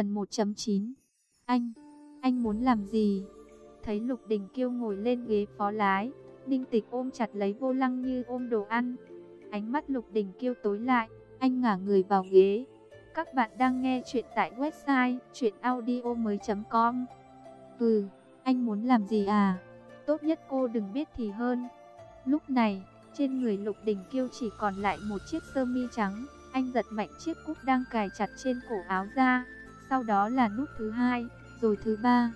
Phần 1.9 Anh, anh muốn làm gì? Thấy Lục Đình Kiêu ngồi lên ghế phó lái, Ninh Tịch ôm chặt lấy vô lăng như ôm đồ ăn. Ánh mắt Lục Đình Kiêu tối lại, anh ngả người vào ghế. Các bạn đang nghe chuyện tại website chuyenaudio.com Ừ, anh muốn làm gì à? Tốt nhất cô đừng biết thì hơn. Lúc này, trên người Lục Đình Kiêu chỉ còn lại một chiếc sơ mi trắng. Anh giật mạnh chiếc cúc đang cài chặt trên cổ áo ra. Sau đó là nút thứ hai, rồi thứ ba.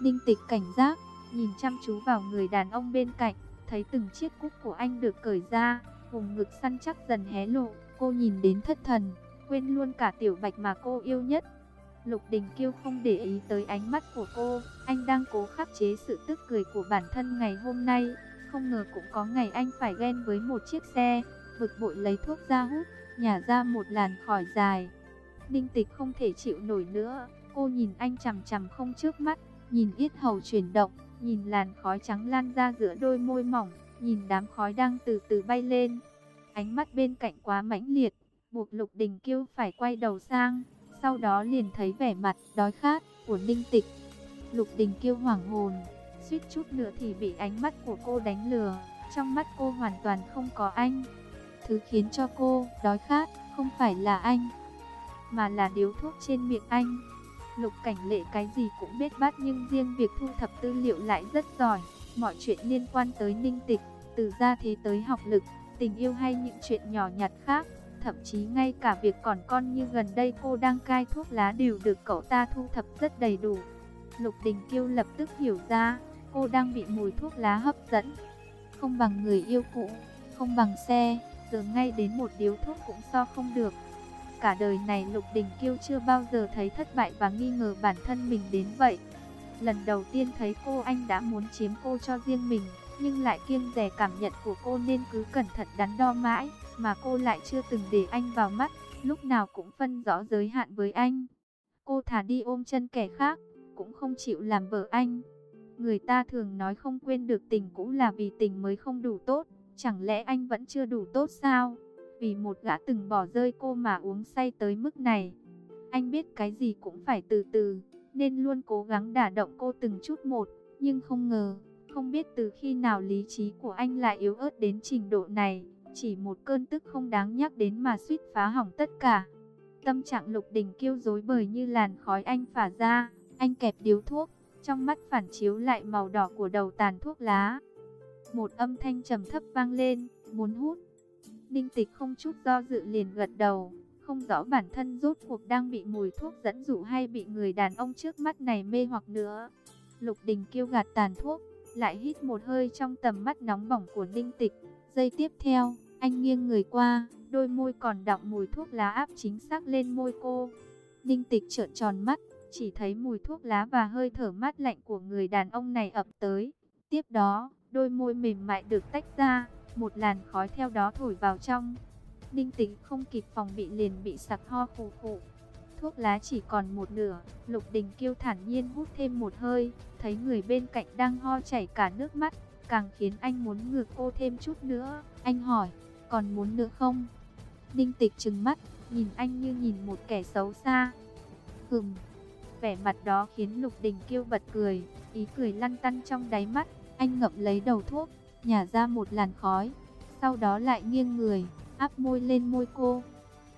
Ninh tịch cảnh giác, nhìn chăm chú vào người đàn ông bên cạnh. Thấy từng chiếc cúc của anh được cởi ra, vùng ngực săn chắc dần hé lộ. Cô nhìn đến thất thần, quên luôn cả tiểu bạch mà cô yêu nhất. Lục Đình Kiêu không để ý tới ánh mắt của cô, anh đang cố khắc chế sự tức cười của bản thân ngày hôm nay. Không ngờ cũng có ngày anh phải ghen với một chiếc xe, vực bội lấy thuốc ra hút, nhả ra một làn khỏi dài. Ninh tịch không thể chịu nổi nữa, cô nhìn anh chằm chằm không trước mắt, nhìn yết hầu chuyển động, nhìn làn khói trắng lan ra giữa đôi môi mỏng, nhìn đám khói đang từ từ bay lên. Ánh mắt bên cạnh quá mãnh liệt, buộc Lục Đình Kiêu phải quay đầu sang, sau đó liền thấy vẻ mặt đói khát của Ninh Tịch. Lục Đình Kiêu hoảng hồn, suýt chút nữa thì bị ánh mắt của cô đánh lừa, trong mắt cô hoàn toàn không có anh. Thứ khiến cho cô đói khát không phải là anh, mà là điếu thuốc trên miệng anh. Lục cảnh lệ cái gì cũng biết bát nhưng riêng việc thu thập tư liệu lại rất giỏi. Mọi chuyện liên quan tới ninh tịch, từ gia thế tới học lực, tình yêu hay những chuyện nhỏ nhặt khác. Thậm chí ngay cả việc còn con như gần đây cô đang cai thuốc lá đều được cậu ta thu thập rất đầy đủ. Lục Đình Kiêu lập tức hiểu ra, cô đang bị mùi thuốc lá hấp dẫn. Không bằng người yêu cũ, không bằng xe, giờ ngay đến một điếu thuốc cũng so không được. Cả đời này Lục Đình Kiêu chưa bao giờ thấy thất bại và nghi ngờ bản thân mình đến vậy. Lần đầu tiên thấy cô anh đã muốn chiếm cô cho riêng mình, nhưng lại kiêng dè cảm nhận của cô nên cứ cẩn thận đắn đo mãi, mà cô lại chưa từng để anh vào mắt, lúc nào cũng phân rõ giới hạn với anh. Cô thả đi ôm chân kẻ khác, cũng không chịu làm vợ anh. Người ta thường nói không quên được tình cũ là vì tình mới không đủ tốt, chẳng lẽ anh vẫn chưa đủ tốt sao? Vì một gã từng bỏ rơi cô mà uống say tới mức này. Anh biết cái gì cũng phải từ từ, nên luôn cố gắng đả động cô từng chút một, nhưng không ngờ, không biết từ khi nào lý trí của anh lại yếu ớt đến trình độ này, chỉ một cơn tức không đáng nhắc đến mà suýt phá hỏng tất cả. Tâm trạng lục đình kêu dối bời như làn khói anh phả ra, anh kẹp điếu thuốc, trong mắt phản chiếu lại màu đỏ của đầu tàn thuốc lá. Một âm thanh trầm thấp vang lên, muốn hút. Ninh tịch không chút do dự liền gật đầu, không rõ bản thân rốt cuộc đang bị mùi thuốc dẫn dụ hay bị người đàn ông trước mắt này mê hoặc nữa. Lục đình kêu gạt tàn thuốc, lại hít một hơi trong tầm mắt nóng bỏng của ninh tịch. Giây tiếp theo, anh nghiêng người qua, đôi môi còn đọng mùi thuốc lá áp chính xác lên môi cô. Ninh tịch trợn tròn mắt, chỉ thấy mùi thuốc lá và hơi thở mát lạnh của người đàn ông này ập tới. Tiếp đó, đôi môi mềm mại được tách ra, một làn khói theo đó thổi vào trong. đinh tĩnh không kịp phòng bị liền bị sặc ho khủ khủ. Thuốc lá chỉ còn một nửa, Lục Đình Kiêu thản nhiên hút thêm một hơi, thấy người bên cạnh đang ho chảy cả nước mắt, càng khiến anh muốn ngược cô thêm chút nữa. Anh hỏi, còn muốn nữa không? đinh tịch trừng mắt, nhìn anh như nhìn một kẻ xấu xa. Hừm, vẻ mặt đó khiến Lục Đình Kiêu bật cười, ý cười lăn tăn trong đáy mắt. Anh ngậm lấy đầu thuốc, nhả ra một làn khói, sau đó lại nghiêng người, áp môi lên môi cô.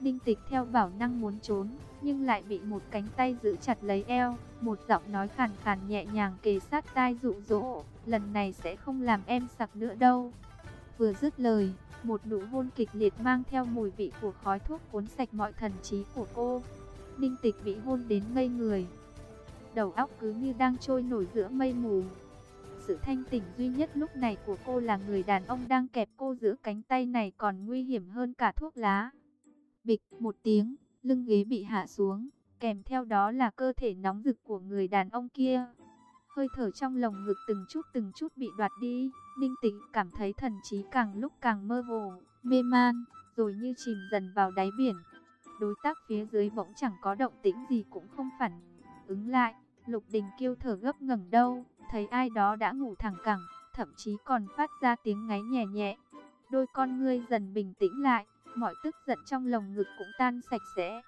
Ninh tịch theo bảo năng muốn trốn, nhưng lại bị một cánh tay giữ chặt lấy eo, một giọng nói khàn khàn nhẹ nhàng kề sát tai dụ dỗ, lần này sẽ không làm em sặc nữa đâu. Vừa dứt lời, một nụ hôn kịch liệt mang theo mùi vị của khói thuốc cuốn sạch mọi thần trí của cô. Ninh tịch bị hôn đến ngây người. Đầu óc cứ như đang trôi nổi giữa mây mù. Sự thanh tỉnh duy nhất lúc này của cô là người đàn ông đang kẹp cô giữa cánh tay này còn nguy hiểm hơn cả thuốc lá. Bịch một tiếng, lưng ghế bị hạ xuống, kèm theo đó là cơ thể nóng rực của người đàn ông kia. Hơi thở trong lồng ngực từng chút từng chút bị đoạt đi, Ninh Tĩnh cảm thấy thần trí càng lúc càng mơ hồ, mê man, rồi như chìm dần vào đáy biển. Đối tác phía dưới bỗng chẳng có động tĩnh gì cũng không phản ứng lại. Lục Đình kêu thở gấp ngẩng đâu, thấy ai đó đã ngủ thẳng cẳng, thậm chí còn phát ra tiếng ngáy nhẹ nhẹ. Đôi con ngươi dần bình tĩnh lại, mọi tức giận trong lồng ngực cũng tan sạch sẽ.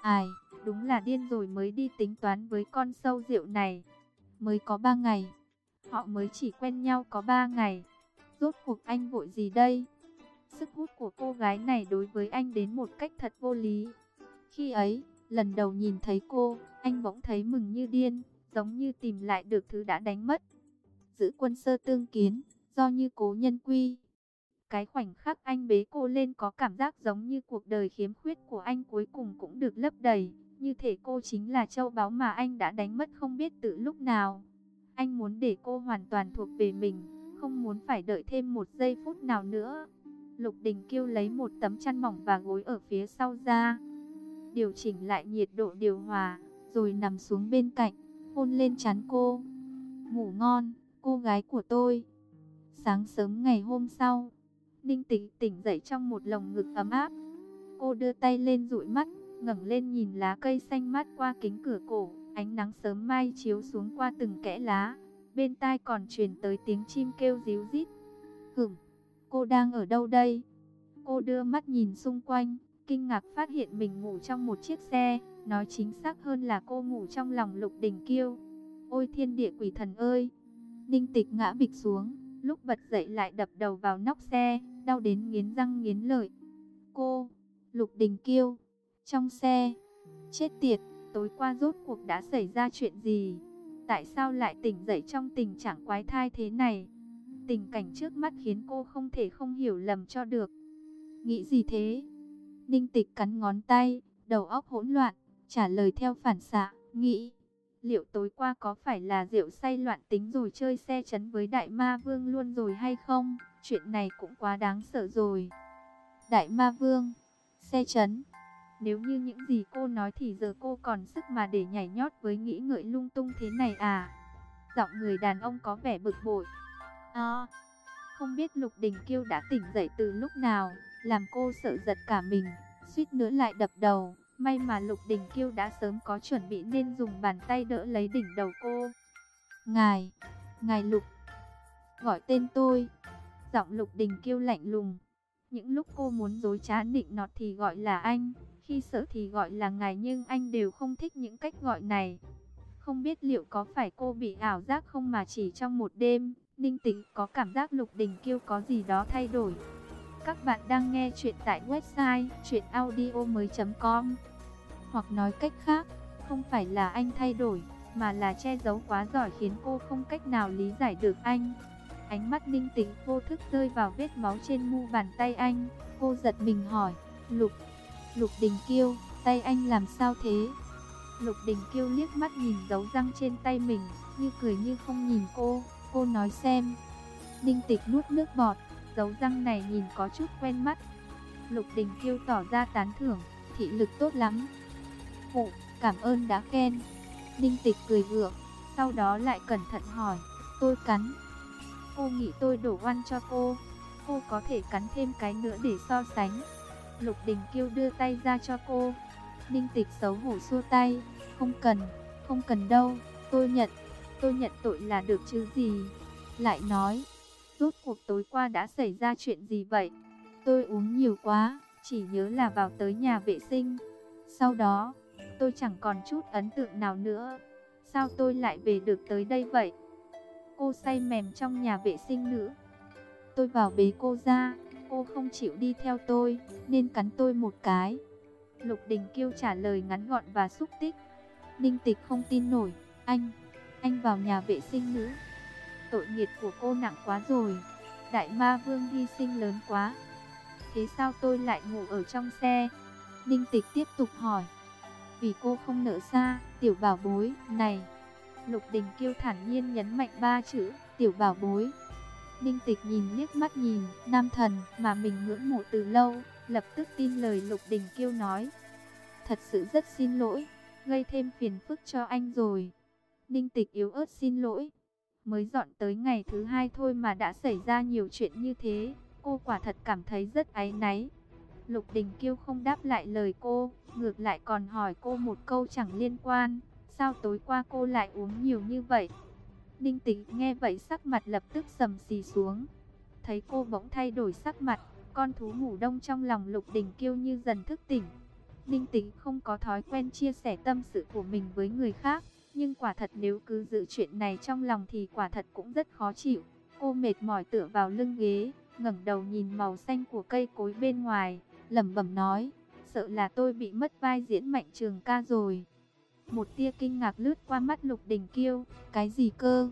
Ai, Đúng là điên rồi mới đi tính toán với con sâu rượu này. Mới có ba ngày. Họ mới chỉ quen nhau có ba ngày. Rốt cuộc anh vội gì đây? Sức hút của cô gái này đối với anh đến một cách thật vô lý. Khi ấy, lần đầu nhìn thấy cô, anh bỗng thấy mừng như điên, giống như tìm lại được thứ đã đánh mất. Giữ quân sơ tương kiến, do như cố nhân quy. Cái khoảnh khắc anh bế cô lên có cảm giác giống như cuộc đời khiếm khuyết của anh cuối cùng cũng được lấp đầy. Như thể cô chính là châu báu mà anh đã đánh mất không biết từ lúc nào. Anh muốn để cô hoàn toàn thuộc về mình, không muốn phải đợi thêm một giây phút nào nữa. Lục Đình Kiêu lấy một tấm chăn mỏng và gối ở phía sau ra. Điều chỉnh lại nhiệt độ điều hòa, rồi nằm xuống bên cạnh, hôn lên chán cô. Ngủ ngon, cô gái của tôi. Sáng sớm ngày hôm sau, Ninh Tịch tỉnh dậy trong một lồng ngực ấm áp. Cô đưa tay lên dụi mắt, ngẩng lên nhìn lá cây xanh mát qua kính cửa cổ, ánh nắng sớm mai chiếu xuống qua từng kẽ lá. Bên tai còn truyền tới tiếng chim kêu ríu rít. Hửng, cô đang ở đâu đây? Cô đưa mắt nhìn xung quanh, kinh ngạc phát hiện mình ngủ trong một chiếc xe, nói chính xác hơn là cô ngủ trong lòng Lục Đình Kiêu. Ôi thiên địa quỷ thần ơi! Ninh Tịch ngã bịch xuống, lúc bật dậy lại đập đầu vào nóc xe, đau đến nghiến răng nghiến lợi. Cô, Lục Đình Kiêu, trong xe, chết tiệt, tối qua rốt cuộc đã xảy ra chuyện gì? Tại sao lại tỉnh dậy trong tình trạng quái thai thế này? Tình cảnh trước mắt khiến cô không thể không hiểu lầm cho được. Nghĩ gì thế? Ninh tịch cắn ngón tay, đầu óc hỗn loạn, trả lời theo phản xạ, nghĩ. Liệu tối qua có phải là rượu say loạn tính rồi chơi xe chấn với đại ma vương luôn rồi hay không? Chuyện này cũng quá đáng sợ rồi. Đại ma vương, xe chấn. Nếu như những gì cô nói thì giờ cô còn sức mà để nhảy nhót với nghĩ ngợi lung tung thế này à? Giọng người đàn ông có vẻ bực bội. À, không biết Lục Đình Kiêu đã tỉnh dậy từ lúc nào, làm cô sợ giật cả mình, suýt nữa lại đập đầu. May mà Lục Đình Kiêu đã sớm có chuẩn bị nên dùng bàn tay đỡ lấy đỉnh đầu cô. Ngài, Ngài Lục, gọi tên tôi. Giọng Lục Đình Kiêu lạnh lùng. Những lúc cô muốn dối trá nịnh nọt thì gọi là anh, khi sợ thì gọi là ngài nhưng anh đều không thích những cách gọi này. Không biết liệu có phải cô bị ảo giác không mà chỉ trong một đêm, Ninh Tĩnh có cảm giác Lục Đình Kiêu có gì đó thay đổi. Các bạn đang nghe chuyện tại website chuyenaudio.com Hoặc nói cách khác, không phải là anh thay đổi, mà là che giấu quá giỏi khiến cô không cách nào lý giải được anh. Ánh mắt ninh tĩnh vô thức rơi vào vết máu trên mu bàn tay anh. Cô giật mình hỏi, Lục, Lục Đình Kiêu, tay anh làm sao thế? Lục Đình Kiêu liếc mắt nhìn dấu răng trên tay mình, như cười như không nhìn cô. Cô nói xem. Ninh tịch nuốt nước bọt, dấu răng này nhìn có chút quen mắt. Lục Đình Kiêu tỏ ra tán thưởng, thị lực tốt lắm. Phụ, cảm ơn đã khen. Ninh tịch cười gượng, sau đó lại cẩn thận hỏi, tôi cắn. Cô nghĩ tôi đổ oan cho cô, cô có thể cắn thêm cái nữa để so sánh. Lục Đình Kiêu đưa tay ra cho cô. Ninh tịch xấu hổ xua tay, không cần, không cần đâu, tôi nhận, tôi nhận tội là được chứ gì. Lại nói, rốt cuộc tối qua đã xảy ra chuyện gì vậy? Tôi uống nhiều quá, chỉ nhớ là vào tới nhà vệ sinh. Sau đó, tôi chẳng còn chút ấn tượng nào nữa. Sao tôi lại về được tới đây vậy? Cô say mềm trong nhà vệ sinh nữ. Tôi vào bế cô ra, cô không chịu đi theo tôi, nên cắn tôi một cái. Lục Đình Kiêu trả lời ngắn gọn và xúc tích. Ninh Tịch không tin nổi, anh, anh vào nhà vệ sinh nữ. Tội nghiệp của cô nặng quá rồi, đại ma vương hy sinh lớn quá. Thế sao tôi lại ngủ ở trong xe? Ninh Tịch tiếp tục hỏi. Vì cô không nỡ xa, tiểu bảo bối, này. Lục Đình Kiêu thản nhiên nhấn mạnh ba chữ, tiểu bảo bối. Ninh Tịch nhìn liếc mắt nhìn, nam thần mà mình ngưỡng mộ từ lâu, lập tức tin lời Lục Đình Kiêu nói. Thật sự rất xin lỗi, gây thêm phiền phức cho anh rồi. Ninh Tịch yếu ớt xin lỗi. Mới dọn tới ngày thứ hai thôi mà đã xảy ra nhiều chuyện như thế, cô quả thật cảm thấy rất áy náy. Lục Đình Kiêu không đáp lại lời cô, ngược lại còn hỏi cô một câu chẳng liên quan. Sao tối qua cô lại uống nhiều như vậy? Ninh Tĩnh nghe vậy sắc mặt lập tức sầm xì xuống. Thấy cô bỗng thay đổi sắc mặt, con thú ngủ đông trong lòng Lục Đình Kiêu như dần thức tỉnh. Ninh Tĩnh không có thói quen chia sẻ tâm sự của mình với người khác, nhưng quả thật nếu cứ giữ chuyện này trong lòng thì quả thật cũng rất khó chịu. Cô mệt mỏi tựa vào lưng ghế, ngẩng đầu nhìn màu xanh của cây cối bên ngoài, lẩm bẩm nói, sợ là tôi bị mất vai diễn mạnh trường ca rồi. Một tia kinh ngạc lướt qua mắt Lục Đình Kiêu, cái gì cơ?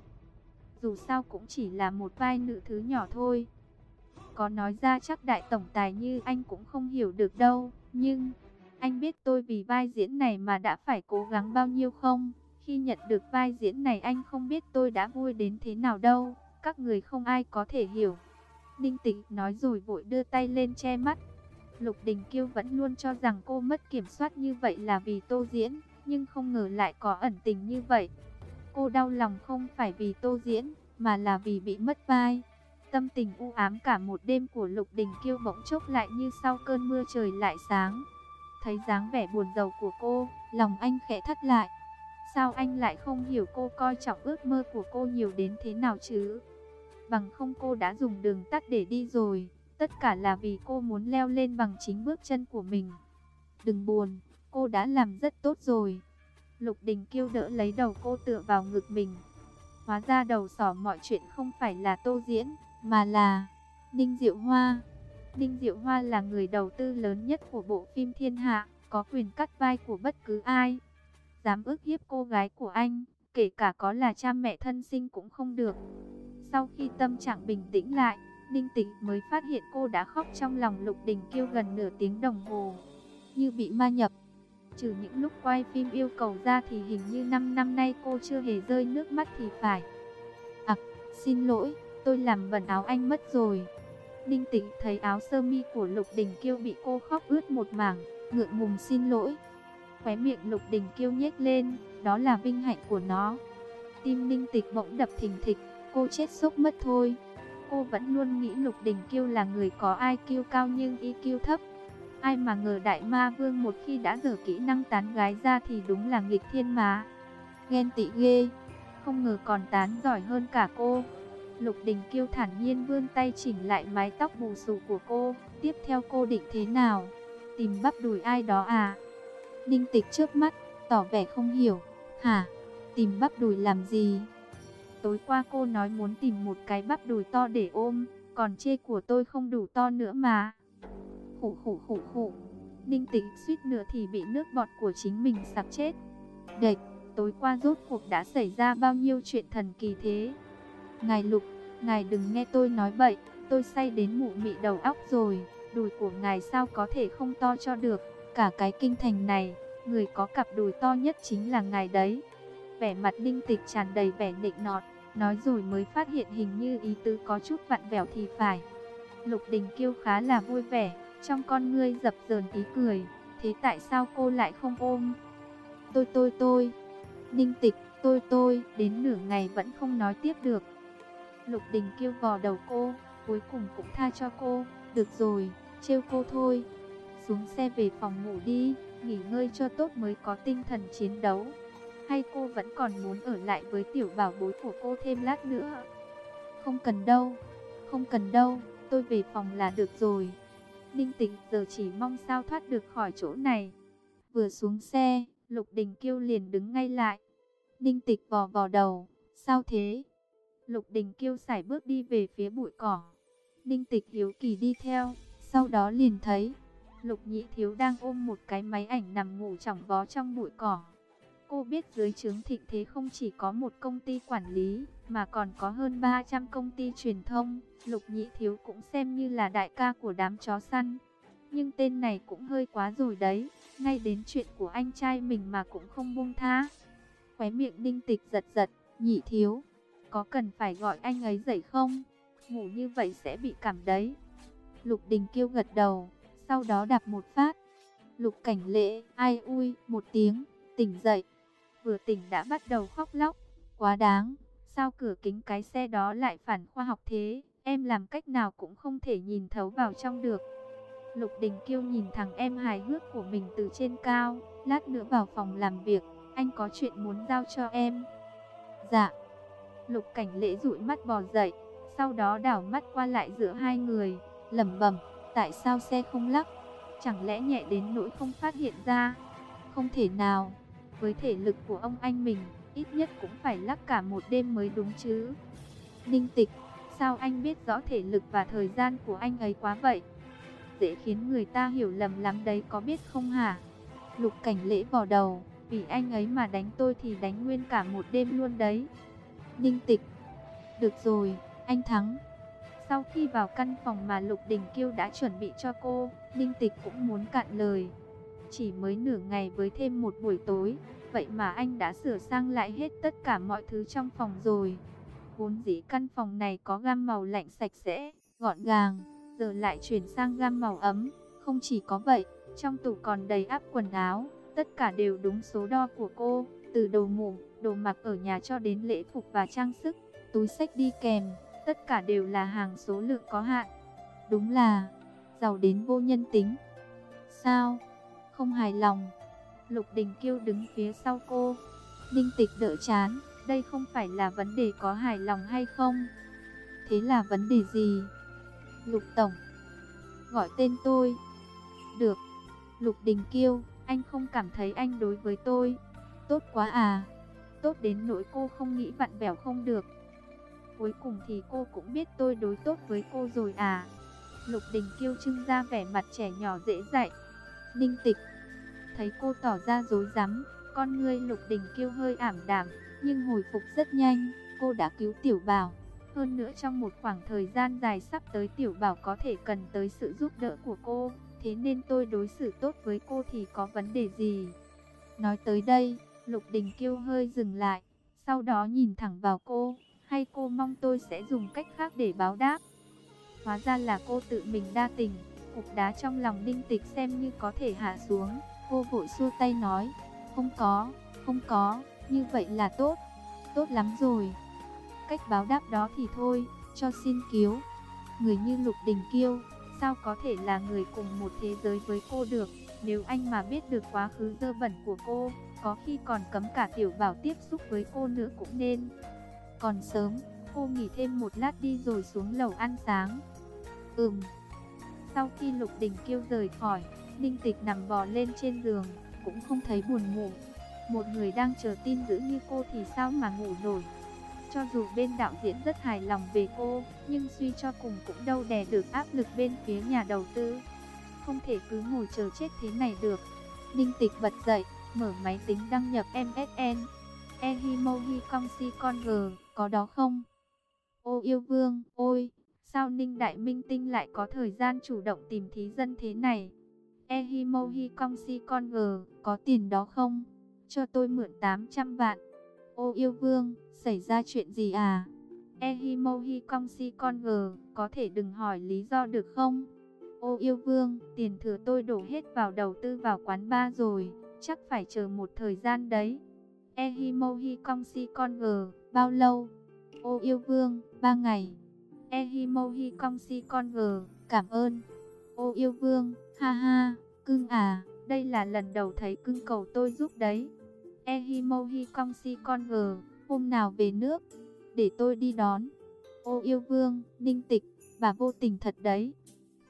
Dù sao cũng chỉ là một vai nữ thứ nhỏ thôi. Có nói ra chắc đại tổng tài như anh cũng không hiểu được đâu, nhưng anh biết tôi vì vai diễn này mà đã phải cố gắng bao nhiêu không? Khi nhận được vai diễn này anh không biết tôi đã vui đến thế nào đâu, các người không ai có thể hiểu. Ninh Tĩnh nói rồi vội đưa tay lên che mắt. Lục Đình Kiêu vẫn luôn cho rằng cô mất kiểm soát như vậy là vì tô diễn, nhưng không ngờ lại có ẩn tình như vậy. Cô đau lòng không phải vì tô diễn, mà là vì bị mất vai. Tâm tình u ám cả một đêm của Lục Đình Kiêu bỗng chốc lại như sau cơn mưa trời lại sáng. Thấy dáng vẻ buồn rầu của cô, lòng anh khẽ thất lại. Sao anh lại không hiểu cô coi trọng ước mơ của cô nhiều đến thế nào chứ? Bằng không cô đã dùng đường tắt để đi rồi. Tất cả là vì cô muốn leo lên bằng chính bước chân của mình. Đừng buồn, cô đã làm rất tốt rồi. Lục Đình Kiêu đỡ lấy đầu cô tựa vào ngực mình. Hóa ra đầu sỏ mọi chuyện không phải là Tô Diễn, mà là Ninh Diệu Hoa. Ninh Diệu Hoa là người đầu tư lớn nhất của bộ phim Thiên Hạ, có quyền cắt vai của bất cứ ai. Dám ức hiếp cô gái của anh, kể cả có là cha mẹ thân sinh cũng không được. Sau khi tâm trạng bình tĩnh lại, Ninh Tĩnh mới phát hiện cô đã khóc trong lòng Lục Đình Kiêu gần nửa tiếng đồng hồ, như bị ma nhập. Trừ những lúc quay phim yêu cầu ra thì hình như 5 năm nay cô chưa hề rơi nước mắt thì phải. À, xin lỗi, tôi làm bẩn áo anh mất rồi. Ninh Tĩnh thấy áo sơ mi của Lục Đình Kiêu bị cô khóc ướt một mảng, ngượng ngùng xin lỗi. Khóe miệng Lục Đình Kiêu nhếch lên, đó là vinh hạnh của nó. Tim Ninh Tịch bỗng đập thình thịch, cô chết sốc mất thôi. Cô vẫn luôn nghĩ Lục Đình Kiêu là người có IQ cao nhưng IQ thấp. Ai mà ngờ Đại Ma Vương một khi đã dở kỹ năng tán gái ra thì đúng là nghịch thiên mà. Ghen tị ghê, không ngờ còn tán giỏi hơn cả cô. Lục Đình Kiêu thản nhiên vươn tay chỉnh lại mái tóc bù xù của cô. Tiếp theo cô định thế nào? Tìm bắp đùi ai đó à? Ninh tịch trước mắt, tỏ vẻ không hiểu. Hả? Tìm bắp đùi làm gì? Tối qua cô nói muốn tìm một cái bắp đùi to để ôm, còn chê của tôi không đủ to nữa mà. Khủ khủ khủ khủ. Ninh Tịch suýt nữa thì bị nước bọt của chính mình sặc chết. Đệch, tối qua rốt cuộc đã xảy ra bao nhiêu chuyện thần kỳ thế? Ngài Lục, ngài đừng nghe tôi nói bậy, tôi say đến mụ mị đầu óc rồi, đùi của ngài sao có thể không to cho được, cả cái kinh thành này, người có cặp đùi to nhất chính là ngài đấy. Vẻ mặt ninh tịch tràn đầy vẻ nịnh nọt, nói rồi mới phát hiện hình như ý tứ có chút vặn vẹo thì phải. Lục Đình Kiêu khá là vui vẻ, trong con ngươi dập dờn ý cười, thế tại sao cô lại không ôm? Tôi tôi tôi, Ninh Tịch, tôi tôi, đến nửa ngày vẫn không nói tiếp được. Lục Đình Kiêu vò đầu cô, cuối cùng cũng tha cho cô, được rồi, trêu cô thôi. Xuống xe về phòng ngủ đi, nghỉ ngơi cho tốt mới có tinh thần chiến đấu. Hay cô vẫn còn muốn ở lại với tiểu bảo bối của cô thêm lát nữa? Không cần đâu, không cần đâu, tôi về phòng là được rồi. Ninh Tĩnh giờ chỉ mong sao thoát được khỏi chỗ này. Vừa xuống xe, Lục Đình Kiêu liền đứng ngay lại. Ninh Tịch vò vò đầu, sao thế? Lục Đình Kiêu sải bước đi về phía bụi cỏ. Ninh Tịch hiếu kỳ đi theo, sau đó liền thấy Lục Nhị Thiếu đang ôm một cái máy ảnh nằm ngủ chỏng vó trong bụi cỏ. Cô biết dưới trướng thịnh thế không chỉ có một công ty quản lý, mà còn có hơn 300 công ty truyền thông. Lục Nhị Thiếu cũng xem như là đại ca của đám chó săn. Nhưng tên này cũng hơi quá rồi đấy, ngay đến chuyện của anh trai mình mà cũng không buông tha. Khóe miệng ninh tịch giật giật, Nhị Thiếu, có cần phải gọi anh ấy dậy không? Ngủ như vậy sẽ bị cảm đấy. Lục Đình kêu gật đầu, sau đó đạp một phát. Lục Cảnh Lệ, ai ui, một tiếng, tỉnh dậy vừa tỉnh đã bắt đầu khóc lóc. Quá đáng, sao cửa kính cái xe đó lại phản khoa học thế? Em làm cách nào cũng không thể nhìn thấu vào trong được. Lục Đình Kiêu nhìn thằng em hài hước của mình từ trên cao, lát nữa vào phòng làm việc, anh có chuyện muốn giao cho em. Dạ. Lục Cảnh Lễ dụi mắt bò dậy, sau đó đảo mắt qua lại giữa hai người, lẩm bẩm, tại sao xe không lắc? Chẳng lẽ nhẹ đến nỗi không phát hiện ra? Không thể nào. Với thể lực của ông anh mình, ít nhất cũng phải lắc cả một đêm mới đúng chứ. Ninh tịch, sao anh biết rõ thể lực và thời gian của anh ấy quá vậy? Dễ khiến người ta hiểu lầm lắm đấy có biết không hả? Lục cảnh lễ vò đầu, vì anh ấy mà đánh tôi thì đánh nguyên cả một đêm luôn đấy. Ninh tịch, được rồi, anh thắng. Sau khi vào căn phòng mà Lục Đình Kiêu đã chuẩn bị cho cô, Ninh Tịch cũng muốn cạn lời. Chỉ mới nửa ngày với thêm một buổi tối, vậy mà anh đã sửa sang lại hết tất cả mọi thứ trong phòng rồi. Vốn dĩ căn phòng này có gam màu lạnh sạch sẽ, gọn gàng, giờ lại chuyển sang gam màu ấm. Không chỉ có vậy, trong tủ còn đầy áp quần áo, tất cả đều đúng số đo của cô, từ đồ ngủ, đồ mặc ở nhà cho đến lễ phục và trang sức, túi sách đi kèm, tất cả đều là hàng số lượng có hạn. Đúng là giàu đến vô nhân tính. Sao? Không hài lòng. Lục Đình Kiêu đứng phía sau cô. Ninh Tịch đỡ chán, đây không phải là vấn đề có hài lòng hay không. Thế là vấn đề gì? Lục Tổng. Gọi tên tôi. Được. Lục Đình Kiêu, anh không cảm thấy anh đối với tôi. Tốt quá à. Tốt đến nỗi cô không nghĩ vặn vẹo không được. Cuối cùng thì cô cũng biết tôi đối tốt với cô rồi à. Lục Đình Kiêu trưng ra vẻ mặt trẻ nhỏ dễ dạy. Ninh tịch. Thấy cô tỏ ra dối rắm con ngươi Lục Đình Kiêu hơi ảm đạm, nhưng hồi phục rất nhanh. Cô đã cứu Tiểu Bảo. Hơn nữa trong một khoảng thời gian dài sắp tới Tiểu Bảo có thể cần tới sự giúp đỡ của cô. Thế nên tôi đối xử tốt với cô thì có vấn đề gì? Nói tới đây, Lục Đình Kiêu hơi dừng lại. Sau đó nhìn thẳng vào cô. Hay cô mong tôi sẽ dùng cách khác để báo đáp? Hóa ra là cô tự mình đa tình. Cục đá trong lòng đinh tịch xem như có thể hạ xuống. Cô vội xua tay nói. Không có, không có, như vậy là tốt. Tốt lắm rồi. Cách báo đáp đó thì thôi, cho xin cứu. Người như Lục Đình Kiêu, sao có thể là người cùng một thế giới với cô được? Nếu anh mà biết được quá khứ dơ bẩn của cô, có khi còn cấm cả tiểu bảo tiếp xúc với cô nữa cũng nên. Còn sớm, cô nghỉ thêm một lát đi rồi xuống lầu ăn sáng. Ừm. Sau khi Lục Đình Kiêu rời khỏi, Ninh Tịch nằm bò lên trên giường, cũng không thấy buồn ngủ. Một người đang chờ tin dữ như cô thì sao mà ngủ nổi. Cho dù bên đạo diễn rất hài lòng về cô, nhưng suy cho cùng cũng đâu đè được áp lực bên phía nhà đầu tư. Không thể cứ ngồi chờ chết thế này được. Ninh Tịch bật dậy, mở máy tính đăng nhập MSN. Ehimohi Kongsi Con G, có đó không? Ô yêu vương, ôi, sao Ninh Đại Minh Tinh lại có thời gian chủ động tìm thí dân thế này? Ehimohi Kongsi Con G, có tiền đó không? Cho tôi mượn 800 vạn. Ô yêu vương, xảy ra chuyện gì à? Ehimohi Kongsi Con G, có thể đừng hỏi lý do được không? Ô yêu vương, tiền thừa tôi đổ hết vào đầu tư vào quán bar rồi, chắc phải chờ một thời gian đấy. Ehimohi Kongsi Con G, bao lâu? Ô yêu vương, ba ngày. Ehimohi Kongsi Con G, cảm ơn. Ô yêu vương, ha ha, cưng à, đây là lần đầu thấy cưng cầu tôi giúp đấy. Ehimohi Kongsi Con G, hôm nào về nước, để tôi đi đón. Ô yêu vương, ninh tịch, bà vô tình thật đấy.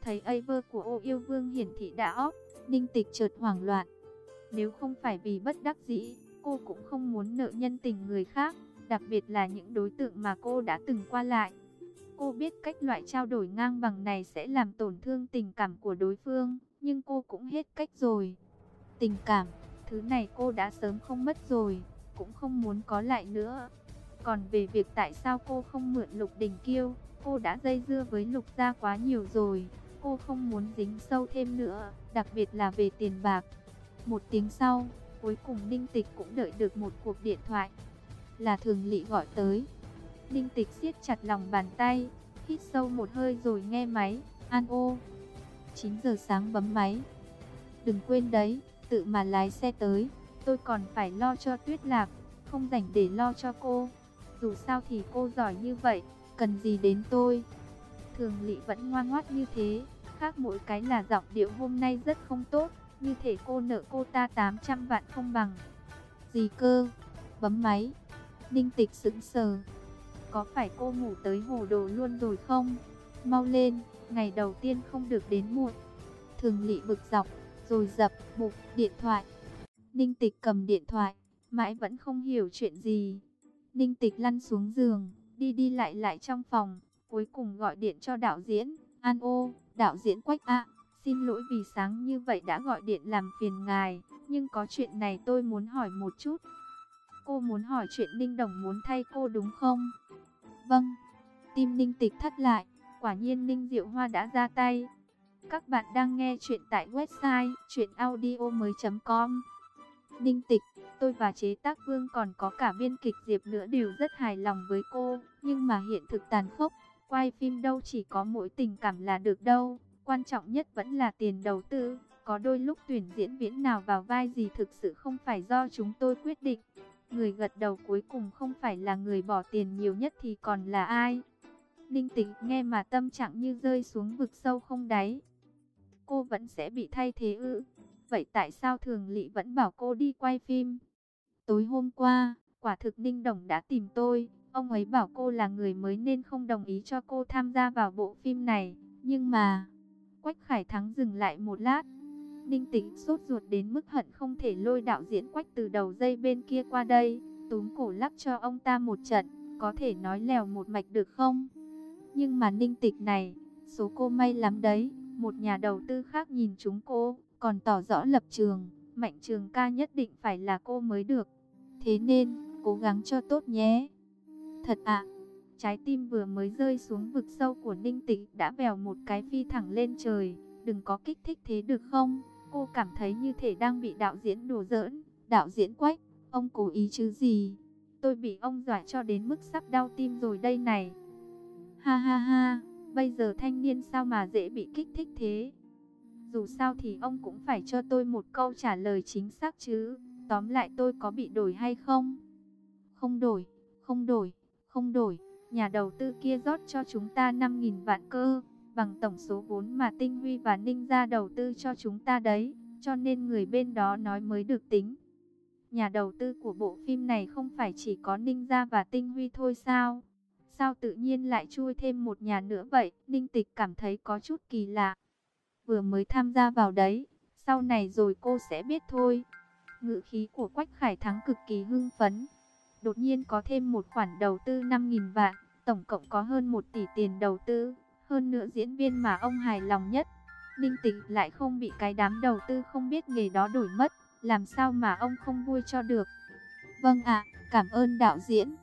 Thấy Aver của ô yêu vương hiển thị đã óp, ninh tịch chợt hoảng loạn. Nếu không phải vì bất đắc dĩ, cô cũng không muốn nợ nhân tình người khác, đặc biệt là những đối tượng mà cô đã từng qua lại. Cô biết cách loại trao đổi ngang bằng này sẽ làm tổn thương tình cảm của đối phương, nhưng cô cũng hết cách rồi. Tình cảm, thứ này cô đã sớm không mất rồi, cũng không muốn có lại nữa. Còn về việc tại sao cô không mượn Lục Đình Kiêu, cô đã dây dưa với Lục gia quá nhiều rồi. Cô không muốn dính sâu thêm nữa, đặc biệt là về tiền bạc. Một tiếng sau, cuối cùng Ninh Tịch cũng đợi được một cuộc điện thoại. Là thường lị gọi tới. Ninh Tịch siết chặt lòng bàn tay, hít sâu một hơi rồi nghe máy. An ô. 9 giờ sáng bấm máy. Đừng quên đấy, tự mà lái xe tới. Tôi còn phải lo cho tuyết lạc, không rảnh để lo cho cô. Dù sao thì cô giỏi như vậy, cần gì đến tôi. Thường lị vẫn ngoan ngoắt như thế, khác mỗi cái là giọng điệu hôm nay rất không tốt. Như thể cô nợ cô ta 800 vạn không bằng. Gì cơ? Bấm máy. Ninh tịch sững sờ. Có phải cô ngủ tới hồ đồ luôn rồi không? Mau lên, ngày đầu tiên không được đến muộn. Thường lị bực dọc, rồi dập, mục, điện thoại. Ninh tịch cầm điện thoại, mãi vẫn không hiểu chuyện gì. Ninh tịch lăn xuống giường, đi đi lại lại trong phòng, cuối cùng gọi điện cho đạo diễn. An ô, đạo diễn Quách ạ, xin lỗi vì sáng như vậy đã gọi điện làm phiền ngài, nhưng có chuyện này tôi muốn hỏi một chút. Cô muốn hỏi chuyện Ninh Đồng muốn thay cô đúng không? Vâng. Tim Ninh tịch thắt lại, quả nhiên Ninh Diệu Hoa đã ra tay. Các bạn đang nghe chuyện tại website chuyenaudio.com Ninh tịch, tôi và chế tác vương còn có cả biên kịch Diệp nữa đều rất hài lòng với cô, nhưng mà hiện thực tàn khốc, quay phim đâu chỉ có mỗi tình cảm là được đâu, quan trọng nhất vẫn là tiền đầu tư, có đôi lúc tuyển diễn viên nào vào vai gì thực sự không phải do chúng tôi quyết định. Người gật đầu cuối cùng không phải là người bỏ tiền nhiều nhất thì còn là ai? Ninh tịch nghe mà tâm trạng như rơi xuống vực sâu không đáy. Cô vẫn sẽ bị thay thế ư? Vậy tại sao thường lị vẫn bảo cô đi quay phim? Tối hôm qua, quả thực Ninh Đồng đã tìm tôi. Ông ấy bảo cô là người mới nên không đồng ý cho cô tham gia vào bộ phim này. Nhưng mà... Quách Khải Thắng dừng lại một lát. Ninh Tĩnh sốt ruột đến mức hận không thể lôi đạo diễn Quách từ đầu dây bên kia qua đây. Túm cổ lắc cho ông ta một trận. Có thể nói lèo một mạch được không? Nhưng mà Ninh Tịch này, số cô may lắm đấy. Một nhà đầu tư khác nhìn chúng cô, còn tỏ rõ lập trường. Mạnh trường ca nhất định phải là cô mới được. Thế nên, cố gắng cho tốt nhé. Thật ạ, trái tim vừa mới rơi xuống vực sâu của Ninh Tịch đã vèo một cái phi thẳng lên trời. Đừng có kích thích thế được không? Cô cảm thấy như thể đang bị đạo diễn đùa giỡn. Đạo diễn quách, ông cố ý chứ gì? Tôi bị ông dọa cho đến mức sắp đau tim rồi đây này. Ha ha ha, bây giờ thanh niên sao mà dễ bị kích thích thế? Dù sao thì ông cũng phải cho tôi một câu trả lời chính xác chứ. Tóm lại tôi có bị đổi hay không? Không đổi, không đổi, không đổi. Nhà đầu tư kia rót cho chúng ta 5.000 vạn cơ, bằng tổng số vốn mà Tinh Huy và Ninh ra đầu tư cho chúng ta đấy. Cho nên người bên đó nói mới được tính. Nhà đầu tư của bộ phim này không phải chỉ có Ninh Gia và Tinh Huy thôi sao? Sao tự nhiên lại chui thêm một nhà nữa vậy? Ninh Tịch cảm thấy có chút kỳ lạ. Vừa mới tham gia vào đấy, sau này rồi cô sẽ biết thôi. Ngữ khí của Quách Khải Thắng cực kỳ hưng phấn. Đột nhiên có thêm một khoản đầu tư 5.000 vạn, tổng cộng có hơn 1 tỷ tiền đầu tư. Hơn nữa diễn viên mà ông hài lòng nhất. Ninh Tịch lại không bị cái đám đầu tư không biết nghề đó đổi mất. Làm sao mà ông không vui cho được. Vâng ạ, cảm ơn đạo diễn.